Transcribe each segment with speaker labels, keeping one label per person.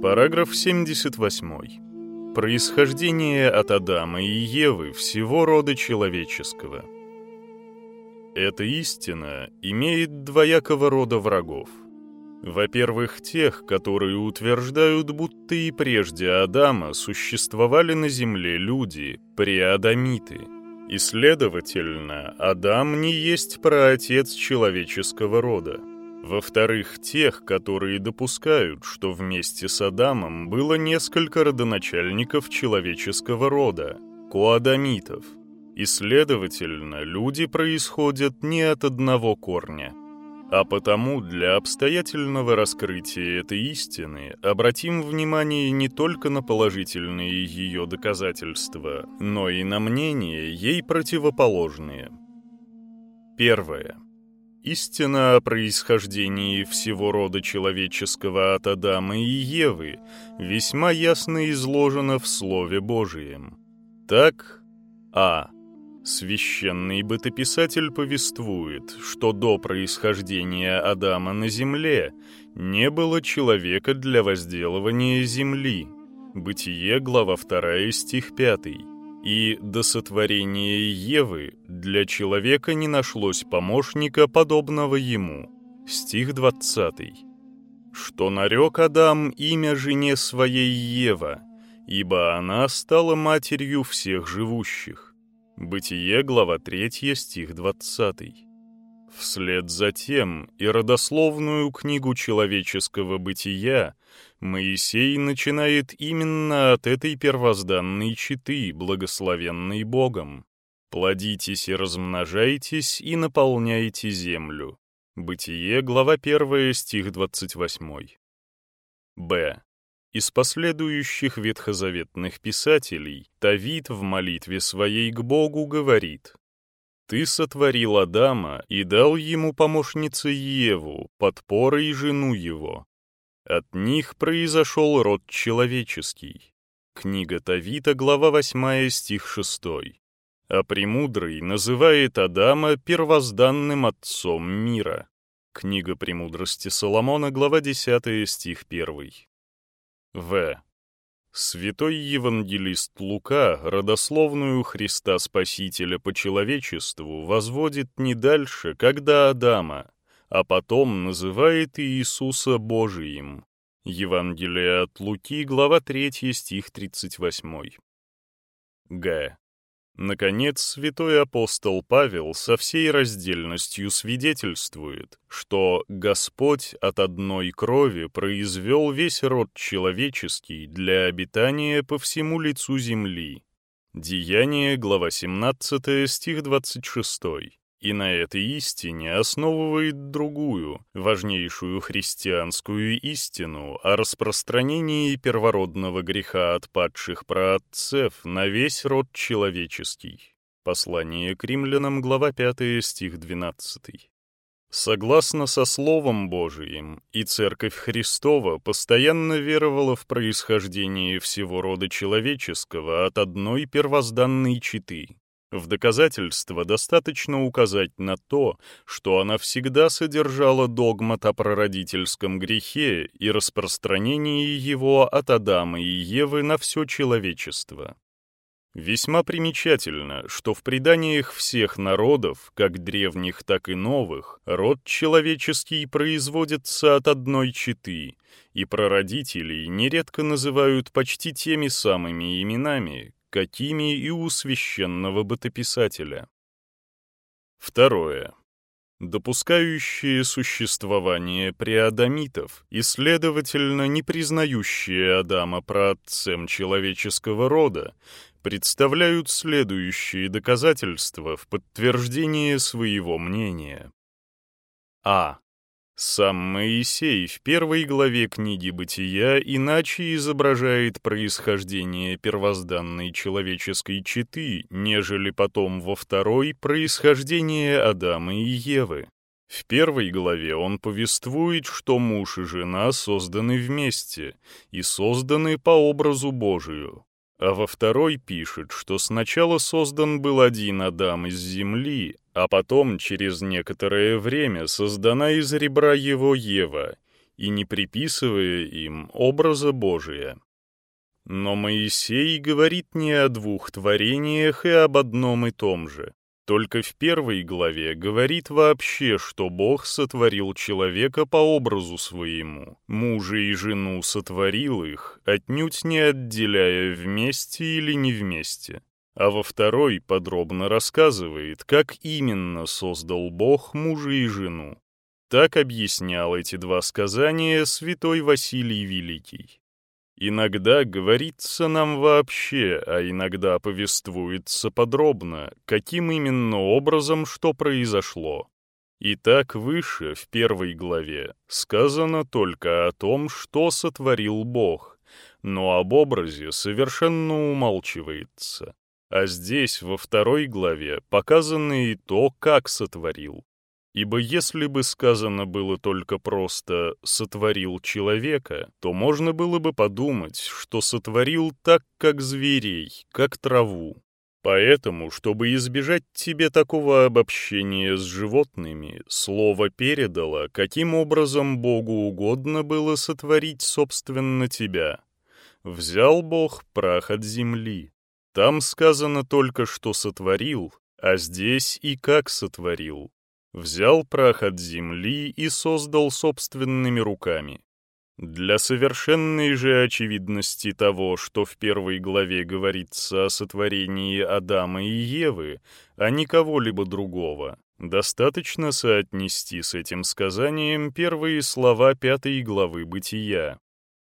Speaker 1: Параграф 78. Происхождение от Адама и Евы всего рода человеческого. Эта истина имеет двоякого рода врагов. Во-первых, тех, которые утверждают, будто и прежде Адама существовали на земле люди, преадамиты. И, следовательно, Адам не есть праотец человеческого рода. Во-вторых, тех, которые допускают, что вместе с Адамом было несколько родоначальников человеческого рода, коадамитов. И, следовательно, люди происходят не от одного корня. А потому для обстоятельного раскрытия этой истины обратим внимание не только на положительные ее доказательства, но и на мнения ей противоположные. Первое. Истина о происхождении всего рода человеческого от Адама и Евы весьма ясно изложена в Слове Божием. Так, а. Священный бытописатель повествует, что до происхождения Адама на земле не было человека для возделывания земли. Бытие, глава 2, стих 5 и до сотворения Евы для человека не нашлось помощника, подобного ему. Стих 20. Что нарек Адам имя жене своей Ева, ибо она стала матерью всех живущих. Бытие, глава 3, стих 20. Вслед за тем и родословную книгу человеческого бытия Моисей начинает именно от этой первозданной читы, благословенной Богом. «Плодитесь и размножайтесь, и наполняйте землю». Бытие, глава 1, стих 28. Б. Из последующих ветхозаветных писателей Давид в молитве своей к Богу говорит «Ты сотворил Адама и дал ему помощнице Еву, подпорой жену его, от них произошел род человеческий. Книга Тавита, глава 8, стих 6. А Премудрый называет Адама первозданным отцом мира. Книга Премудрости Соломона, глава 10, стих 1. В. Святой евангелист Лука родословную Христа Спасителя по человечеству возводит не дальше, когда Адама, а потом называет Иисуса Божиим. Евангелие от Луки, глава 3, стих 38. Г. Наконец, святой апостол Павел со всей раздельностью свидетельствует, что Господь от одной крови произвел весь род человеческий для обитания по всему лицу земли. Деяние, глава 17, стих 26 и на этой истине основывает другую, важнейшую христианскую истину о распространении первородного греха от падших праотцев на весь род человеческий. Послание к римлянам, глава 5, стих 12. Согласно со Словом Божиим, и Церковь Христова постоянно веровала в происхождение всего рода человеческого от одной первозданной читы, в доказательство достаточно указать на то, что она всегда содержала догмат о прародительском грехе и распространении его от Адама и Евы на все человечество. Весьма примечательно, что в преданиях всех народов, как древних, так и новых, род человеческий производится от одной четы, и прародителей нередко называют почти теми самыми именами, какими и у священного бытописателя. Второе. Допускающие существование преадамитов и, следовательно, не признающие Адама праотцем человеческого рода, представляют следующие доказательства в подтверждение своего мнения. А. Сам Моисей в первой главе книги «Бытия» иначе изображает происхождение первозданной человеческой четы, нежели потом во второй — происхождение Адама и Евы. В первой главе он повествует, что муж и жена созданы вместе и созданы по образу Божию. А во второй пишет, что сначала создан был один Адам из земли, а потом через некоторое время создана из ребра его Ева, и не приписывая им образа Божия. Но Моисей говорит не о двух творениях и об одном и том же. Только в первой главе говорит вообще, что Бог сотворил человека по образу своему, мужа и жену сотворил их, отнюдь не отделяя вместе или не вместе. А во второй подробно рассказывает, как именно создал Бог мужа и жену. Так объяснял эти два сказания святой Василий Великий. Иногда говорится нам вообще, а иногда повествуется подробно, каким именно образом что произошло. И так выше, в первой главе, сказано только о том, что сотворил Бог, но об образе совершенно умалчивается. А здесь, во второй главе, показано и то, как сотворил. Ибо если бы сказано было только просто «сотворил человека», то можно было бы подумать, что сотворил так, как зверей, как траву. Поэтому, чтобы избежать тебе такого обобщения с животными, слово передало, каким образом Богу угодно было сотворить, собственно, тебя. Взял Бог прах от земли. Там сказано только, что сотворил, а здесь и как сотворил взял прах от земли и создал собственными руками. Для совершенной же очевидности того, что в первой главе говорится о сотворении Адама и Евы, а не кого-либо другого, достаточно соотнести с этим сказанием первые слова пятой главы Бытия.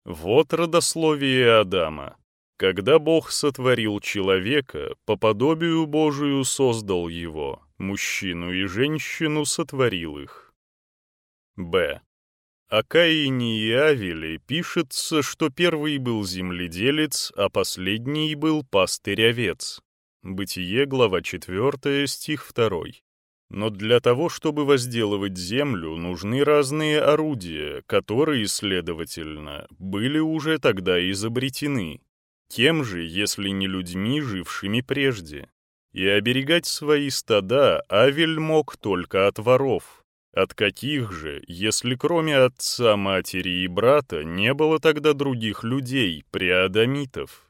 Speaker 1: Вот родословие Адама. Когда Бог сотворил человека, по подобию Божию создал его, мужчину и женщину сотворил их. Б. О Каине и Авеле пишется, что первый был земледелец, а последний был пастырь-овец. Бытие, глава 4, стих 2. Но для того, чтобы возделывать землю, нужны разные орудия, которые, следовательно, были уже тогда изобретены, тем же, если не людьми, жившими прежде. И оберегать свои стада Авель мог только от воров. От каких же, если кроме отца, матери и брата не было тогда других людей, преадамитов?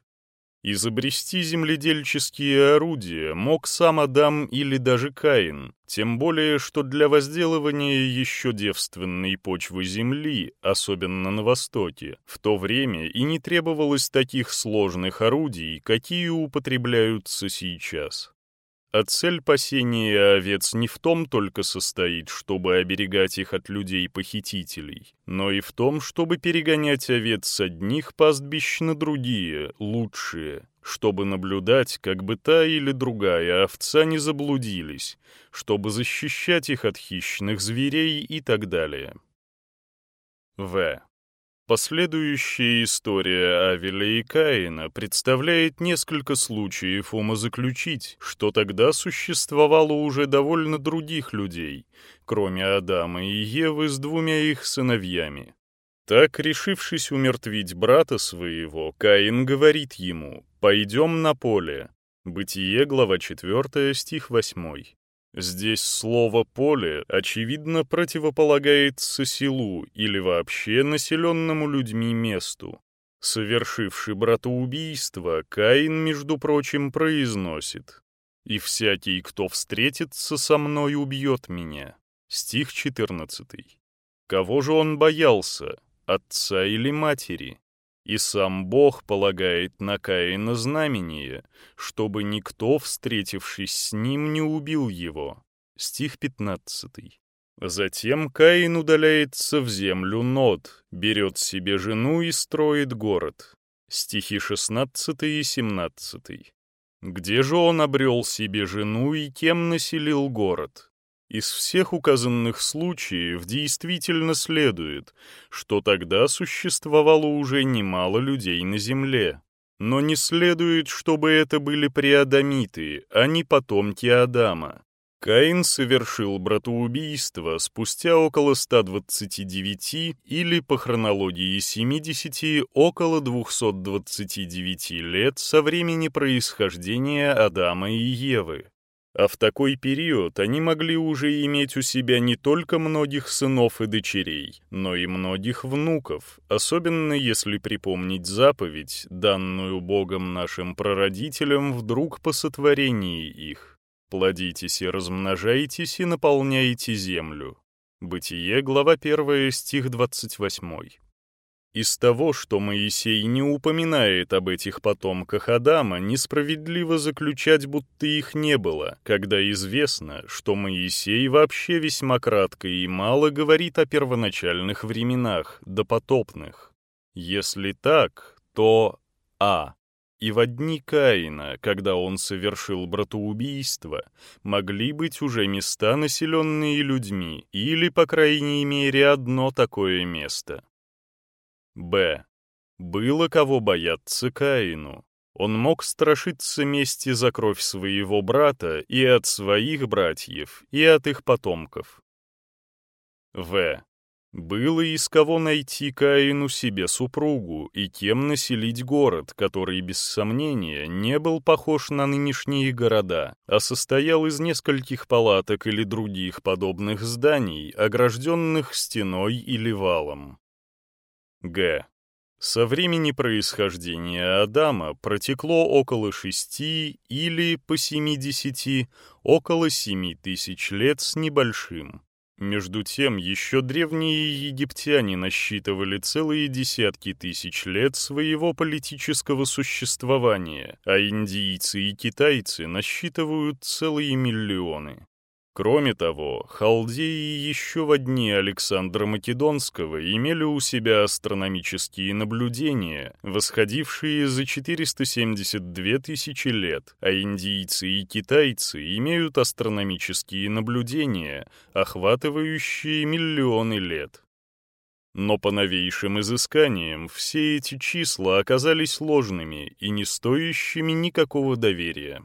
Speaker 1: Изобрести земледельческие орудия мог сам Адам или даже Каин, тем более, что для возделывания еще девственной почвы земли, особенно на Востоке, в то время и не требовалось таких сложных орудий, какие употребляются сейчас. А цель пасения овец не в том только состоит, чтобы оберегать их от людей-похитителей, но и в том, чтобы перегонять овец с одних пастбищ на другие, лучшие, чтобы наблюдать, как бы та или другая овца не заблудились, чтобы защищать их от хищных зверей и так далее. В. Последующая история Авеля и Каина представляет несколько случаев умозаключить, что тогда существовало уже довольно других людей, кроме Адама и Евы с двумя их сыновьями. Так, решившись умертвить брата своего, Каин говорит ему «Пойдем на поле». Бытие, глава 4, стих 8. Здесь слово «поле» очевидно противополагается селу или вообще населенному людьми месту. Совершивший братоубийство, Каин, между прочим, произносит «И всякий, кто встретится со мной, убьет меня». Стих 14. Кого же он боялся, отца или матери? И сам Бог полагает на Каина знамение, чтобы никто, встретившись с ним, не убил его. Стих 15. Затем Каин удаляется в землю Нод, берет себе жену и строит город. Стихи 16 и 17. Где же он обрел себе жену и кем населил город? Из всех указанных случаев действительно следует, что тогда существовало уже немало людей на Земле. Но не следует, чтобы это были преадамиты, а не потомки Адама. Каин совершил братоубийство спустя около 129 или, по хронологии 70, около 229 лет со времени происхождения Адама и Евы. А в такой период они могли уже иметь у себя не только многих сынов и дочерей, но и многих внуков, особенно если припомнить заповедь, данную Богом нашим прародителям вдруг по сотворении их. «Плодитесь и размножайтесь и наполняйте землю». Бытие, глава 1, стих 28. Из того, что Моисей не упоминает об этих потомках Адама, несправедливо заключать, будто их не было, когда известно, что Моисей вообще весьма кратко и мало говорит о первоначальных временах, допотопных. Если так, то А. И в дни Каина, когда он совершил братоубийство, могли быть уже места, населенные людьми, или, по крайней мере, одно такое место. Б. Было кого бояться Каину. Он мог страшиться мести за кровь своего брата и от своих братьев, и от их потомков. В. Было из кого найти Каину себе супругу и кем населить город, который, без сомнения, не был похож на нынешние города, а состоял из нескольких палаток или других подобных зданий, огражденных стеной или валом. Г. Со времени происхождения Адама протекло около шести или по семидесяти, около семи тысяч лет с небольшим. Между тем, еще древние египтяне насчитывали целые десятки тысяч лет своего политического существования, а индийцы и китайцы насчитывают целые миллионы. Кроме того, халдеи еще в дни Александра Македонского имели у себя астрономические наблюдения, восходившие за 472 тысячи лет, а индийцы и китайцы имеют астрономические наблюдения, охватывающие миллионы лет. Но по новейшим изысканиям все эти числа оказались ложными и не стоящими никакого доверия.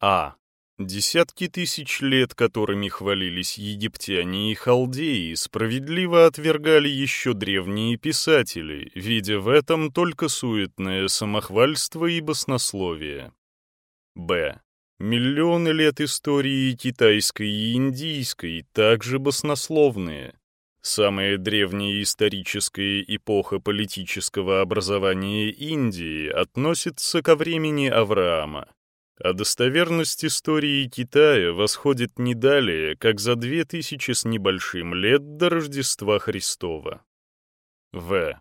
Speaker 1: А. Десятки тысяч лет, которыми хвалились египтяне и халдеи, справедливо отвергали еще древние писатели, видя в этом только суетное самохвальство и баснословие. Б. Миллионы лет истории китайской и индийской также баснословные. Самая древняя историческая эпоха политического образования Индии относится ко времени Авраама а достоверность истории Китая восходит не далее, как за две тысячи с небольшим лет до Рождества Христова. В.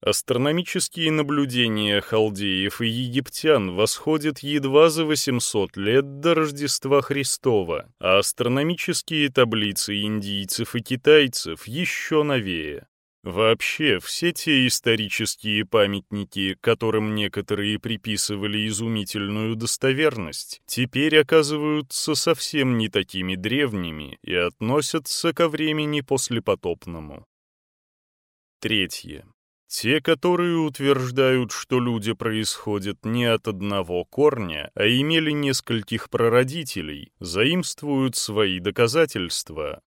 Speaker 1: Астрономические наблюдения халдеев и египтян восходят едва за 800 лет до Рождества Христова, а астрономические таблицы индийцев и китайцев еще новее. Вообще, все те исторические памятники, которым некоторые приписывали изумительную достоверность, теперь оказываются совсем не такими древними и относятся ко времени послепотопному. Третье. Те, которые утверждают, что люди происходят не от одного корня, а имели нескольких прародителей, заимствуют свои доказательства.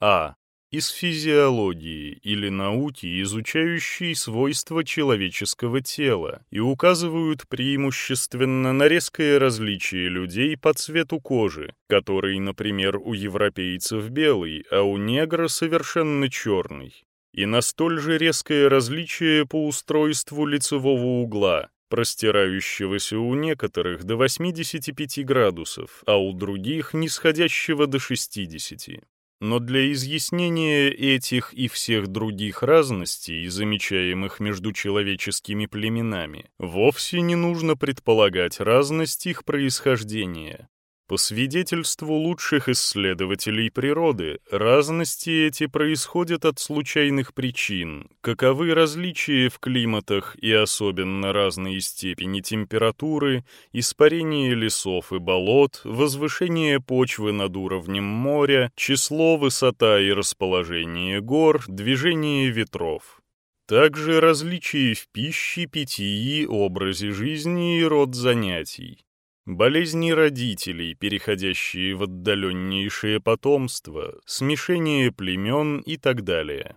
Speaker 1: А из физиологии или науки, изучающей свойства человеческого тела, и указывают преимущественно на резкое различие людей по цвету кожи, который, например, у европейцев белый, а у негра совершенно черный, и на столь же резкое различие по устройству лицевого угла, простирающегося у некоторых до 85 градусов, а у других нисходящего до 60. Но для изъяснения этих и всех других разностей, замечаемых между человеческими племенами, вовсе не нужно предполагать разность их происхождения. По свидетельству лучших исследователей природы, разности эти происходят от случайных причин, каковы различия в климатах и особенно разные степени температуры, испарение лесов и болот, возвышение почвы над уровнем моря, число, высота и расположение гор, движение ветров. Также различия в пище, питье, образе жизни и род занятий болезни родителей, переходящие в отдаленнейшее потомство, смешение племен и так далее.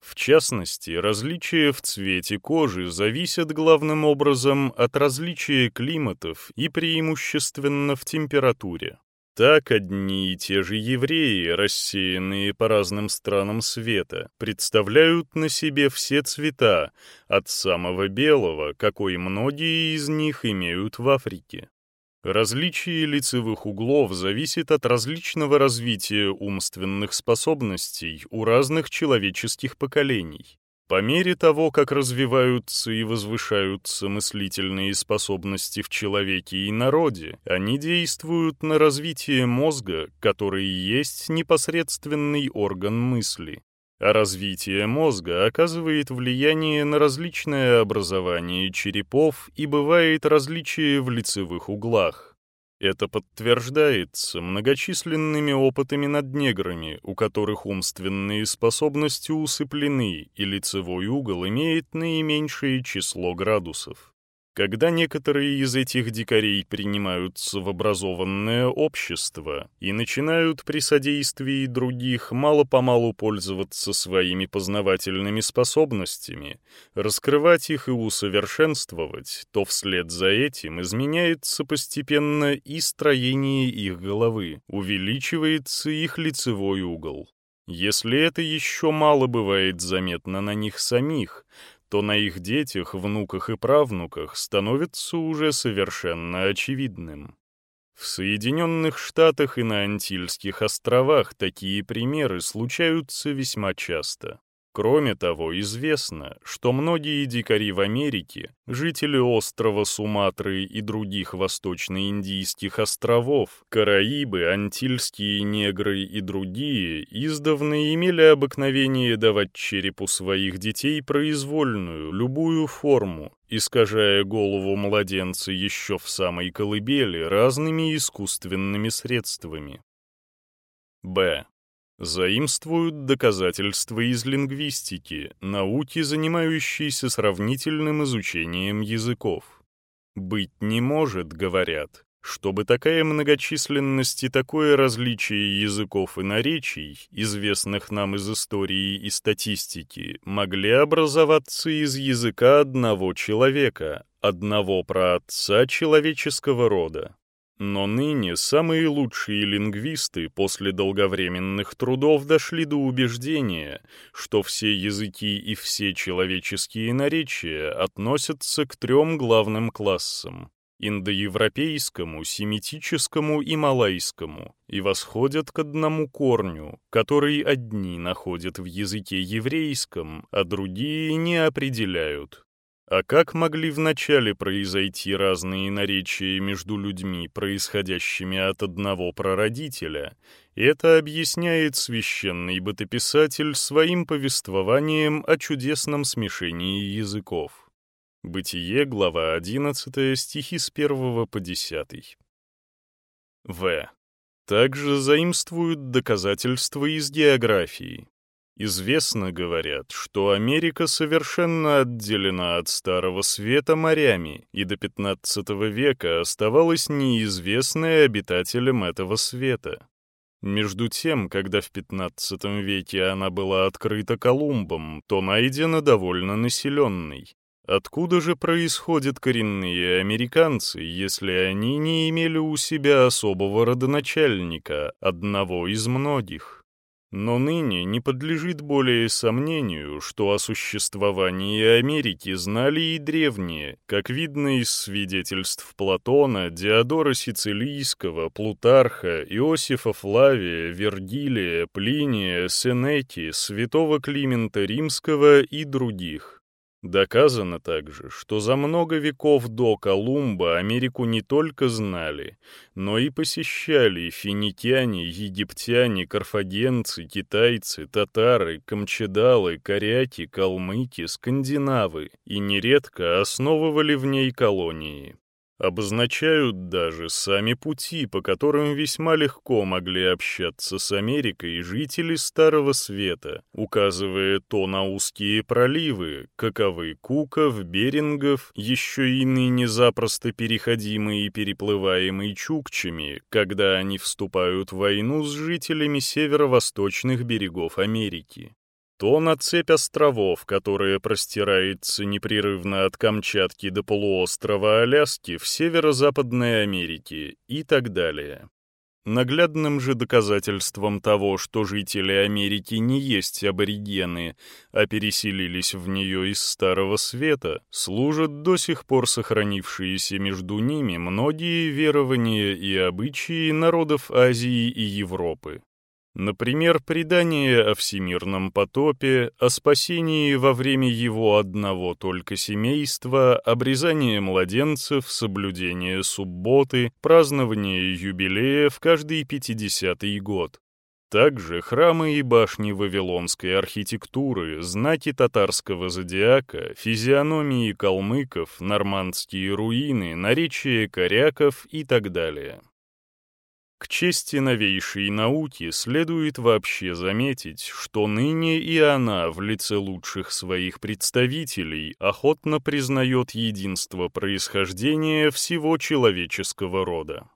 Speaker 1: В частности, различия в цвете кожи зависят главным образом от различия климатов и преимущественно в температуре. Так одни и те же евреи, рассеянные по разным странам света, представляют на себе все цвета, от самого белого, какой многие из них имеют в Африке. Различие лицевых углов зависит от различного развития умственных способностей у разных человеческих поколений. По мере того, как развиваются и возвышаются мыслительные способности в человеке и народе, они действуют на развитие мозга, который есть непосредственный орган мысли. А развитие мозга оказывает влияние на различное образование черепов и бывает различие в лицевых углах. Это подтверждается многочисленными опытами над неграми, у которых умственные способности усыплены, и лицевой угол имеет наименьшее число градусов. Когда некоторые из этих дикарей принимаются в образованное общество и начинают при содействии других мало-помалу пользоваться своими познавательными способностями, раскрывать их и усовершенствовать, то вслед за этим изменяется постепенно и строение их головы, увеличивается их лицевой угол. Если это еще мало бывает заметно на них самих, то на их детях, внуках и правнуках становится уже совершенно очевидным. В Соединенных Штатах и на Антильских островах такие примеры случаются весьма часто. Кроме того, известно, что многие дикари в Америке, жители острова Суматры и других восточно-индийских островов, Караибы, антильские негры и другие, издавна имели обыкновение давать черепу своих детей произвольную, любую форму, искажая голову младенца еще в самой колыбели разными искусственными средствами. Б заимствуют доказательства из лингвистики, науки, занимающейся сравнительным изучением языков. «Быть не может», — говорят, чтобы такая многочисленность и такое различие языков и наречий, известных нам из истории и статистики, могли образоваться из языка одного человека, одного праотца человеческого рода. Но ныне самые лучшие лингвисты после долговременных трудов дошли до убеждения, что все языки и все человеческие наречия относятся к трем главным классам — индоевропейскому, семитическому и малайскому, и восходят к одному корню, который одни находят в языке еврейском, а другие не определяют. А как могли вначале произойти разные наречия между людьми, происходящими от одного прародителя, это объясняет священный бытописатель своим повествованием о чудесном смешении языков. Бытие, глава 11, стихи с 1 по 10. В. Также заимствуют доказательства из географии. Известно, говорят, что Америка совершенно отделена от Старого Света морями и до XV века оставалась неизвестной обитателям этого света. Между тем, когда в XV веке она была открыта Колумбом, то найдена довольно населенной. Откуда же происходят коренные американцы, если они не имели у себя особого родоначальника, одного из многих? Но ныне не подлежит более сомнению, что о существовании Америки знали и древние, как видно из свидетельств Платона, Диодора Сицилийского, Плутарха, Иосифа Флавия, Вергилия, Плиния, Сенеки, святого Климента Римского и других. Доказано также, что за много веков до Колумба Америку не только знали, но и посещали финикяне, египтяне, карфагенцы, китайцы, татары, камчедалы, коряки, калмыки, скандинавы и нередко основывали в ней колонии обозначают даже сами пути, по которым весьма легко могли общаться с Америкой жители Старого Света, указывая то на узкие проливы, каковы Куков, Берингов, еще и ныне запросто переходимые и переплываемые чукчами, когда они вступают в войну с жителями северо-восточных берегов Америки. То на цепь островов, которая простирается непрерывно от Камчатки до полуострова Аляски в северо-западной Америке и так далее. Наглядным же доказательством того, что жители Америки не есть аборигены, а переселились в нее из Старого Света, служат до сих пор сохранившиеся между ними многие верования и обычаи народов Азии и Европы. Например, предание о всемирном потопе, о спасении во время его одного только семейства, обрезание младенцев, соблюдение субботы, празднование юбилея в каждый пятидесятый год. Также храмы и башни вавилонской архитектуры, знаки татарского зодиака, физиономии калмыков, нормандские руины, наречия коряков и так далее. К чести новейшей науки следует вообще заметить, что ныне и она в лице лучших своих представителей охотно признает единство происхождения всего человеческого рода.